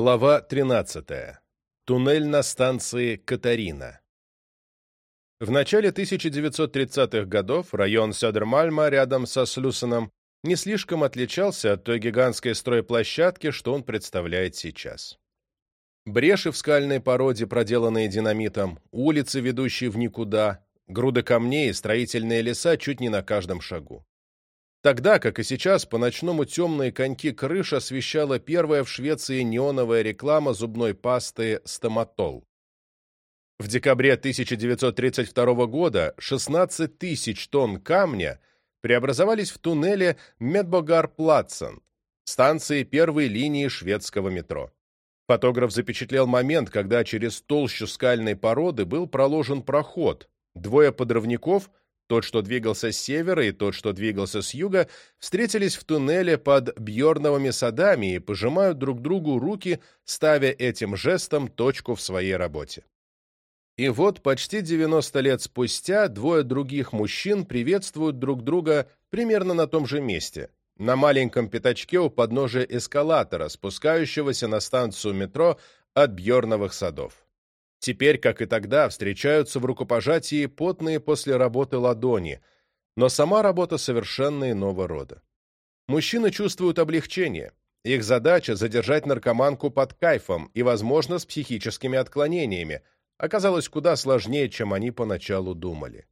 Глава 13. Туннель на станции Катарина. В начале 1930-х годов район Сёдермальма рядом со Слюсеном не слишком отличался от той гигантской стройплощадки, что он представляет сейчас. Бреши в скальной породе, проделанные динамитом, улицы, ведущие в никуда, груды камней и строительные леса чуть не на каждом шагу тогда как и сейчас по ночному темные коньки крыш освещала первая в Швеции неоновая реклама зубной пасты «Стоматол». В декабре 1932 года 16 тысяч тонн камня преобразовались в туннеле Медбогар-Платсен, станции первой линии шведского метро. Фотограф запечатлел момент, когда через толщу скальной породы был проложен проход. Двое подрывников тот, что двигался с севера, и тот, что двигался с юга, встретились в туннеле под бьерновыми садами и пожимают друг другу руки, ставя этим жестом точку в своей работе. И вот почти 90 лет спустя двое других мужчин приветствуют друг друга примерно на том же месте, на маленьком пятачке у подножия эскалатора, спускающегося на станцию метро от Бьерновых садов. Теперь, как и тогда, встречаются в рукопожатии потные после работы ладони, но сама работа совершенно иного рода. Мужчины чувствуют облегчение. Их задача – задержать наркоманку под кайфом и, возможно, с психическими отклонениями, оказалось куда сложнее, чем они поначалу думали.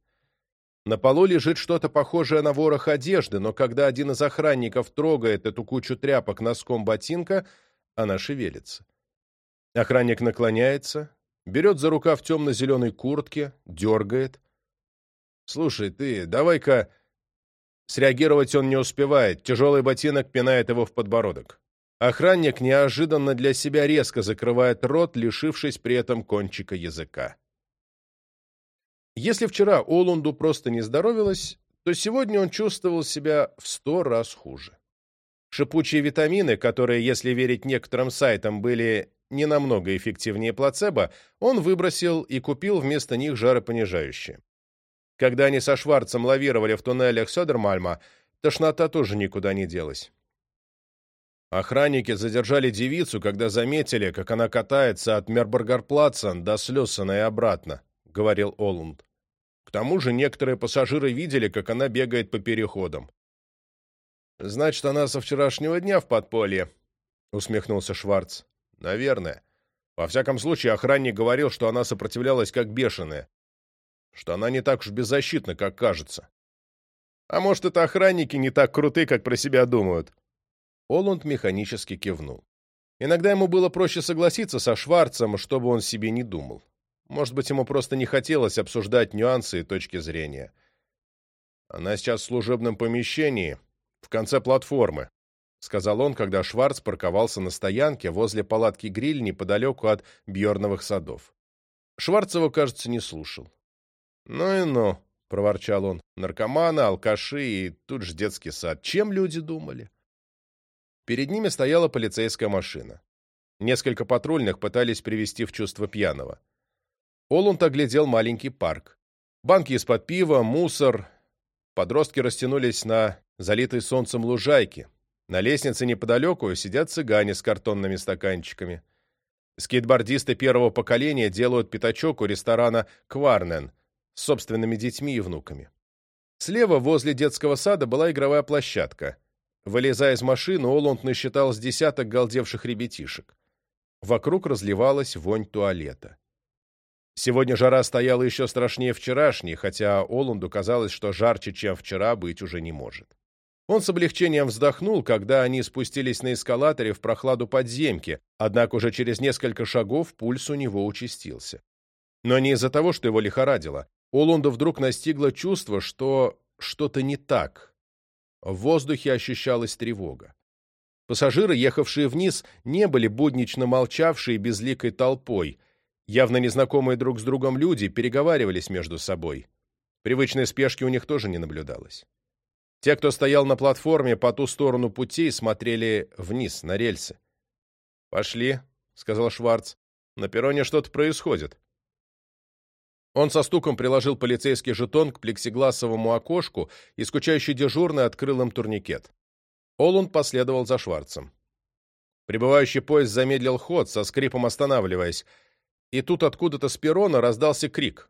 На полу лежит что-то похожее на ворох одежды, но когда один из охранников трогает эту кучу тряпок носком ботинка, она шевелится. Охранник наклоняется, берет за рукав темно-зеленой куртки, дергает. «Слушай, ты, давай-ка...» Среагировать он не успевает, тяжелый ботинок пинает его в подбородок. Охранник неожиданно для себя резко закрывает рот, лишившись при этом кончика языка. Если вчера Олунду просто не здоровилось, то сегодня он чувствовал себя в сто раз хуже. Шипучие витамины, которые, если верить некоторым сайтам, были не намного эффективнее плацебо, он выбросил и купил вместо них жаропонижающие. Когда они со Шварцем лавировали в туннелях Содермальма, тошнота тоже никуда не делась. Охранники задержали девицу, когда заметили, как она катается от Мербургарплаца до Слюссена и обратно, — говорил Олунд. К тому же некоторые пассажиры видели, как она бегает по переходам. «Значит, она со вчерашнего дня в подполье», — усмехнулся Шварц. Наверное. Во всяком случае, охранник говорил, что она сопротивлялась как бешеная. Что она не так уж беззащитна, как кажется. А может, это охранники не так круты, как про себя думают?» Оланд механически кивнул. Иногда ему было проще согласиться со Шварцем, чтобы он себе не думал. Может быть, ему просто не хотелось обсуждать нюансы и точки зрения. Она сейчас в служебном помещении, в конце платформы сказал он, когда Шварц парковался на стоянке возле палатки гриль неподалеку от Бьорновых садов. Шварцева, кажется, не слушал. «Ну и ну», — проворчал он, — «наркоманы, алкаши и тут же детский сад. Чем люди думали?» Перед ними стояла полицейская машина. Несколько патрульных пытались привести в чувство пьяного. Олунд оглядел маленький парк. Банки из-под пива, мусор. Подростки растянулись на залитой солнцем лужайке, на лестнице неподалеку сидят цыгане с картонными стаканчиками. Скейтбордисты первого поколения делают пятачок у ресторана «Кварнен» с собственными детьми и внуками. Слева возле детского сада была игровая площадка. Вылезая из машины, Оланд насчитал с десяток галдевших ребятишек. Вокруг разливалась вонь туалета. Сегодня жара стояла еще страшнее вчерашней, хотя Оланду казалось, что жарче, чем вчера, быть уже не может. Он с облегчением вздохнул, когда они спустились на эскалаторе в прохладу подземки, однако уже через несколько шагов пульс у него участился. Но не из-за того, что его лихорадило. Олунда вдруг настигло чувство, что что-то не так. В воздухе ощущалась тревога. Пассажиры, ехавшие вниз, не были буднично молчавшие безликой толпой. Явно незнакомые друг с другом люди переговаривались между собой. Привычной спешки у них тоже не наблюдалось. Те, кто стоял на платформе по ту сторону пути, смотрели вниз, на рельсы. «Пошли», — сказал Шварц. «На перроне что-то происходит». Он со стуком приложил полицейский жетон к плексигласовому окошку, и скучающий дежурный открыл им турникет. Олунд последовал за Шварцем. Прибывающий поезд замедлил ход, со скрипом останавливаясь, и тут откуда-то с перрона раздался крик.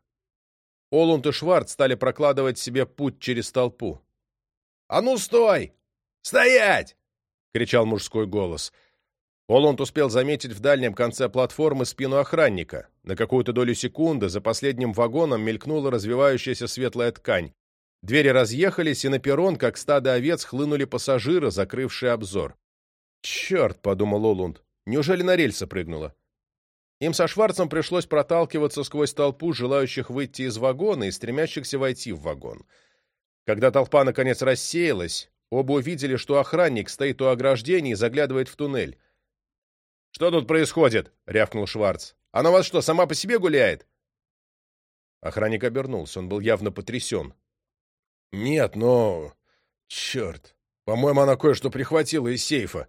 Олунд и Шварц стали прокладывать себе путь через толпу. «А ну, стой! Стоять!» — кричал мужской голос. Воланд успел заметить в дальнем конце платформы спину охранника. На какую-то долю секунды за последним вагоном мелькнула развивающаяся светлая ткань. Двери разъехались, и на перрон, как стадо овец, хлынули пассажиры, закрывшие обзор. «Черт!» — подумал Олунд. «Неужели на рельсы прыгнула?» Им со Шварцем пришлось проталкиваться сквозь толпу желающих выйти из вагона и стремящихся войти в вагон. «Вагон!» Когда толпа наконец рассеялась, оба увидели, что охранник стоит у ограждения и заглядывает в туннель. «Что тут происходит?» — рявкнул Шварц. «Она вас что, сама по себе гуляет?» Охранник обернулся, он был явно потрясен. «Нет, но... Черт! По-моему, она кое-что прихватила из сейфа!»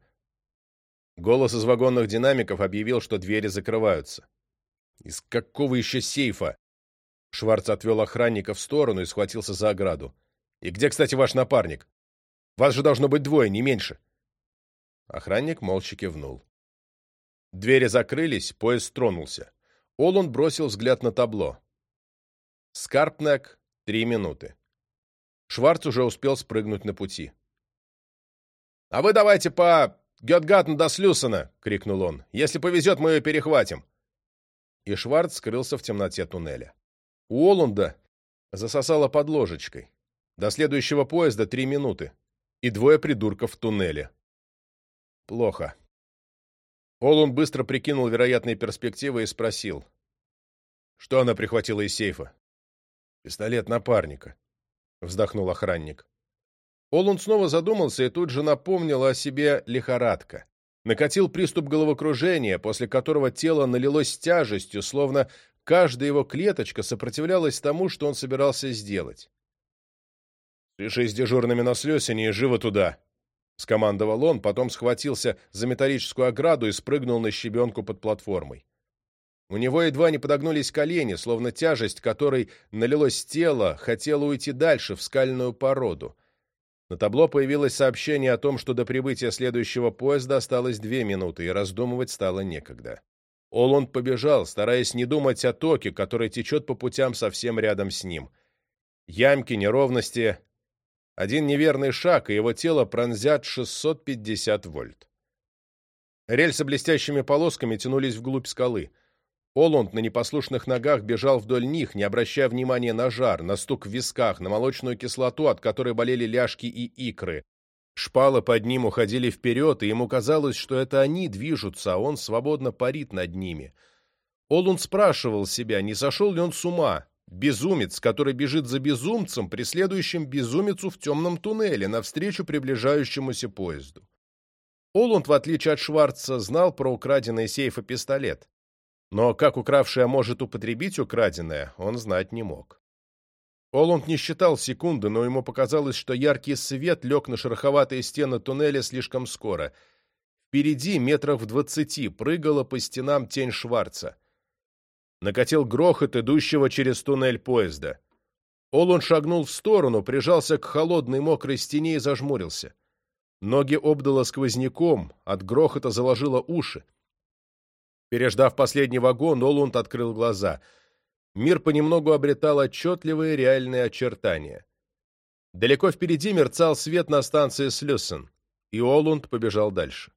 Голос из вагонных динамиков объявил, что двери закрываются. «Из какого еще сейфа?» Шварц отвел охранника в сторону и схватился за ограду. И где, кстати, ваш напарник? Вас же должно быть двое, не меньше. Охранник молча кивнул. Двери закрылись, поезд тронулся. Олун бросил взгляд на табло. Скарпнек — три минуты. Шварц уже успел спрыгнуть на пути. «А вы давайте по Гетгатн до Слюсона!» — крикнул он. «Если повезет, мы ее перехватим!» И Шварц скрылся в темноте туннеля. У Олунда засосало под ложечкой. До следующего поезда три минуты. И двое придурков в туннеле. Плохо. Олун быстро прикинул вероятные перспективы и спросил. Что она прихватила из сейфа? Пистолет напарника. Вздохнул охранник. Олун снова задумался и тут же напомнила о себе лихорадка. Накатил приступ головокружения, после которого тело налилось тяжестью, словно каждая его клеточка сопротивлялась тому, что он собирался сделать. Решись дежурными на слесени и живо туда!» Скомандовал он, потом схватился за металлическую ограду и спрыгнул на щебенку под платформой. У него едва не подогнулись колени, словно тяжесть, которой налилось тело, хотела уйти дальше, в скальную породу. На табло появилось сообщение о том, что до прибытия следующего поезда осталось две минуты, и раздумывать стало некогда. Оланд побежал, стараясь не думать о токе, который течет по путям совсем рядом с ним. Ямки, неровности, один неверный шаг, и его тело пронзят 650 вольт. Рельсы блестящими полосками тянулись вглубь скалы. Олунд на непослушных ногах бежал вдоль них, не обращая внимания на жар, на стук в висках, на молочную кислоту, от которой болели ляжки и икры. Шпалы под ним уходили вперед, и ему казалось, что это они движутся, а он свободно парит над ними. Олунд спрашивал себя, не сошел ли он с ума, Безумец, который бежит за безумцем, преследующим безумицу в темном туннеле, навстречу приближающемуся поезду. Олунд, в отличие от Шварца, знал про украденный сейф и пистолет. Но как укравшая может употребить украденное, он знать не мог. Олунд не считал секунды, но ему показалось, что яркий свет лег на шероховатые стены туннеля слишком скоро. Впереди, метров в двадцати, прыгала по стенам тень Шварца — Накатил грохот идущего через туннель поезда. Олун шагнул в сторону, прижался к холодной мокрой стене и зажмурился. Ноги обдало сквозняком, от грохота заложило уши. Переждав последний вагон, Олунд открыл глаза. Мир понемногу обретал отчетливые реальные очертания. Далеко впереди мерцал свет на станции Слюсен, и Олунд побежал дальше.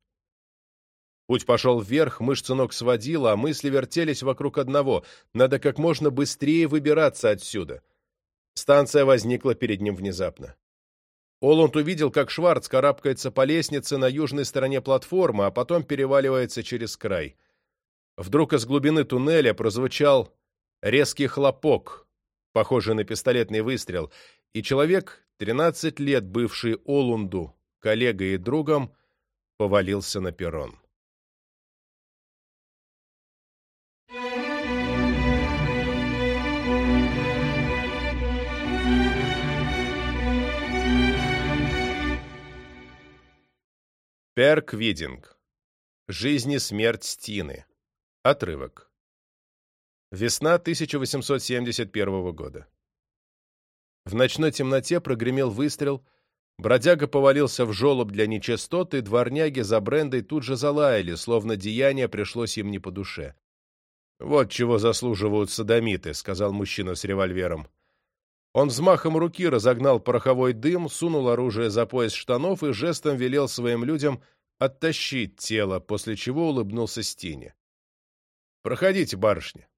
Путь пошел вверх, мышцы ног сводило, а мысли вертелись вокруг одного. Надо как можно быстрее выбираться отсюда. Станция возникла перед ним внезапно. Оланд увидел, как Шварц карабкается по лестнице на южной стороне платформы, а потом переваливается через край. Вдруг из глубины туннеля прозвучал резкий хлопок, похожий на пистолетный выстрел, и человек, 13 лет бывший Олунду, коллегой и другом, повалился на перрон. Перк Видинг. «Жизнь и смерть Стины». Отрывок. Весна 1871 года. В ночной темноте прогремел выстрел, бродяга повалился в жолоб для нечистоты, дворняги за Брендой тут же залаяли, словно деяние пришлось им не по душе. «Вот чего заслуживают садомиты», — сказал мужчина с револьвером. Он взмахом руки разогнал пороховой дым, сунул оружие за пояс штанов и жестом велел своим людям оттащить тело, после чего улыбнулся Стине. «Проходите, барышня».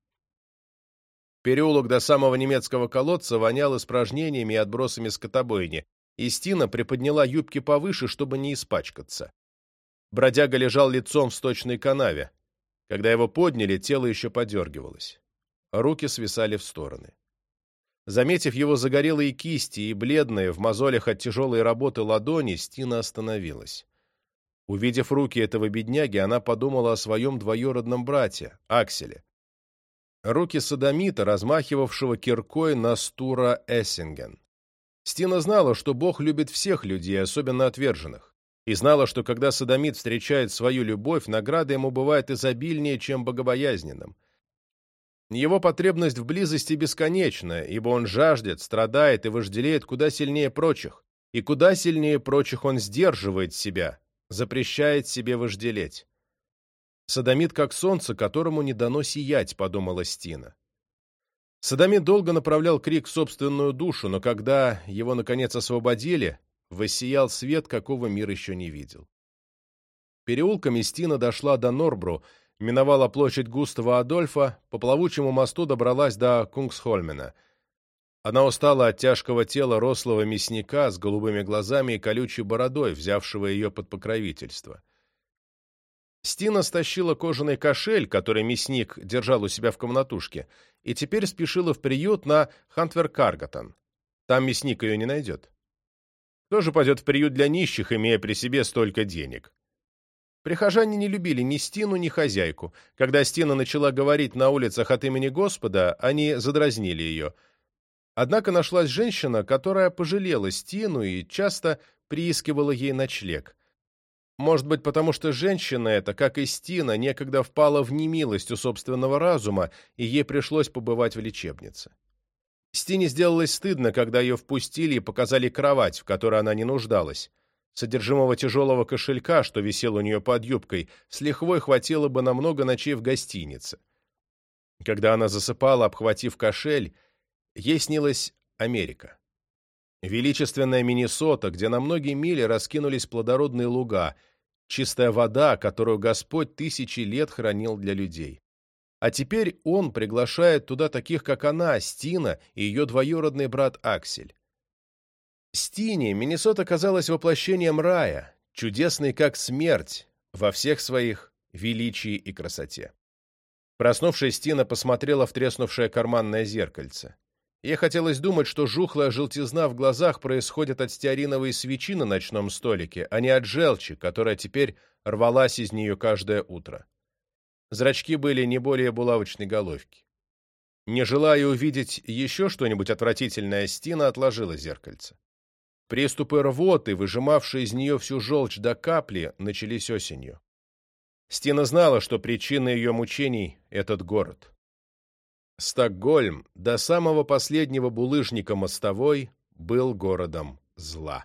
Переулок до самого немецкого колодца вонял испражнениями и отбросами скотобойни, и Стина приподняла юбки повыше, чтобы не испачкаться. Бродяга лежал лицом в сточной канаве. Когда его подняли, тело еще подергивалось. Руки свисали в стороны. Заметив его загорелые кисти и бледные в мозолях от тяжелой работы ладони, Стина остановилась. Увидев руки этого бедняги, она подумала о своем двоюродном брате, Акселе. Руки садомита, размахивавшего киркой на стура Эссинген. Стина знала, что Бог любит всех людей, особенно отверженных, и знала, что когда садомит встречает свою любовь, награда ему бывает изобильнее, чем богобоязненным. Его потребность в близости бесконечна, ибо он жаждет, страдает и вожделеет куда сильнее прочих, и куда сильнее прочих он сдерживает себя, запрещает себе вожделеть. «Садомит, как солнце, которому не дано сиять», — подумала Стина. Садомит долго направлял крик в собственную душу, но когда его, наконец, освободили, воссиял свет, какого мир еще не видел. Переулками Стина дошла до Норбру — миновала площадь Густава Адольфа, по плавучему мосту добралась до Кунгсхольмена. Она устала от тяжкого тела рослого мясника с голубыми глазами и колючей бородой, взявшего ее под покровительство. Стина стащила кожаный кошель, который мясник держал у себя в комнатушке, и теперь спешила в приют на Хантверкаргатон. Там мясник ее не найдет. Кто же пойдет в приют для нищих, имея при себе столько денег? Прихожане не любили ни Стину, ни хозяйку. Когда Стина начала говорить на улицах от имени Господа, они задразнили ее. Однако нашлась женщина, которая пожалела Стину и часто приискивала ей ночлег. Может быть, потому что женщина эта, как и Стина, некогда впала в немилость у собственного разума, и ей пришлось побывать в лечебнице. Стине сделалось стыдно, когда ее впустили и показали кровать, в которой она не нуждалась. Содержимого тяжелого кошелька, что висел у нее под юбкой, с лихвой хватило бы на много ночей в гостинице. Когда она засыпала, обхватив кошель, ей снилась Америка. Величественная Миннесота, где на многие мили раскинулись плодородные луга, чистая вода, которую Господь тысячи лет хранил для людей. А теперь он приглашает туда таких, как она, Стина и ее двоюродный брат Аксель. Стине Миннесота казалась воплощением рая, чудесной как смерть, во всех своих величии и красоте. Проснувшись, Стина посмотрела в треснувшее карманное зеркальце. Ей хотелось думать, что жухлая желтизна в глазах происходит от стеариновой свечи на ночном столике, а не от желчи, которая теперь рвалась из нее каждое утро. Зрачки были не более булавочной головки. Не желая увидеть еще что-нибудь отвратительное, Стина отложила зеркальце. Приступы рвоты, выжимавшие из нее всю желчь до капли, начались осенью. Стина знала, что причина ее мучений — этот город. Стокгольм до самого последнего булыжника мостовой был городом зла.